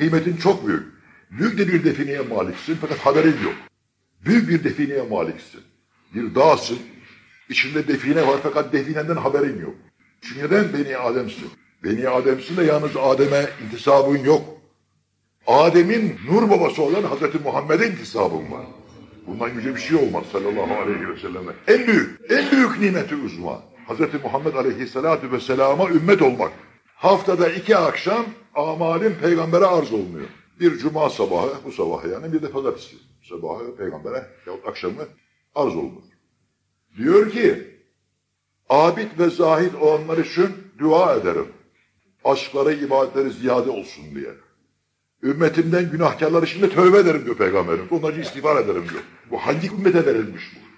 Kıymetin çok büyük. Büyük de bir defineye maliksin fakat haberin yok. Büyük bir defineye maliksin. Bir dağsın. İçinde define var fakat definenden haberin yok. Çünkü neden Beni Adem'sin? Beni Adem'sin de yalnız Adem'e intisabın yok. Adem'in nur babası olan Hazreti Muhammed'e intisabın var. Bundan yüce bir şey olmaz sallallahu aleyhi ve selleme. En büyük, en büyük nimeti uzma. Hazreti Muhammed aleyhissalatu vesselama ümmet olmak. Haftada iki akşam amalin peygambere arz olmuyor. Bir cuma sabahı, bu sabah yani bir de pazartesi sabahı peygambere yahut akşamı arz olunur. Diyor ki, abid ve zahid olanlar için dua ederim. Aşkları, ibadetleri ziyade olsun diye. Ümmetimden günahkarlar için de tövbe ederim diyor peygamberim. Onlarca istiğfar ederim diyor. Bu hangi ümmete verilmiş bu?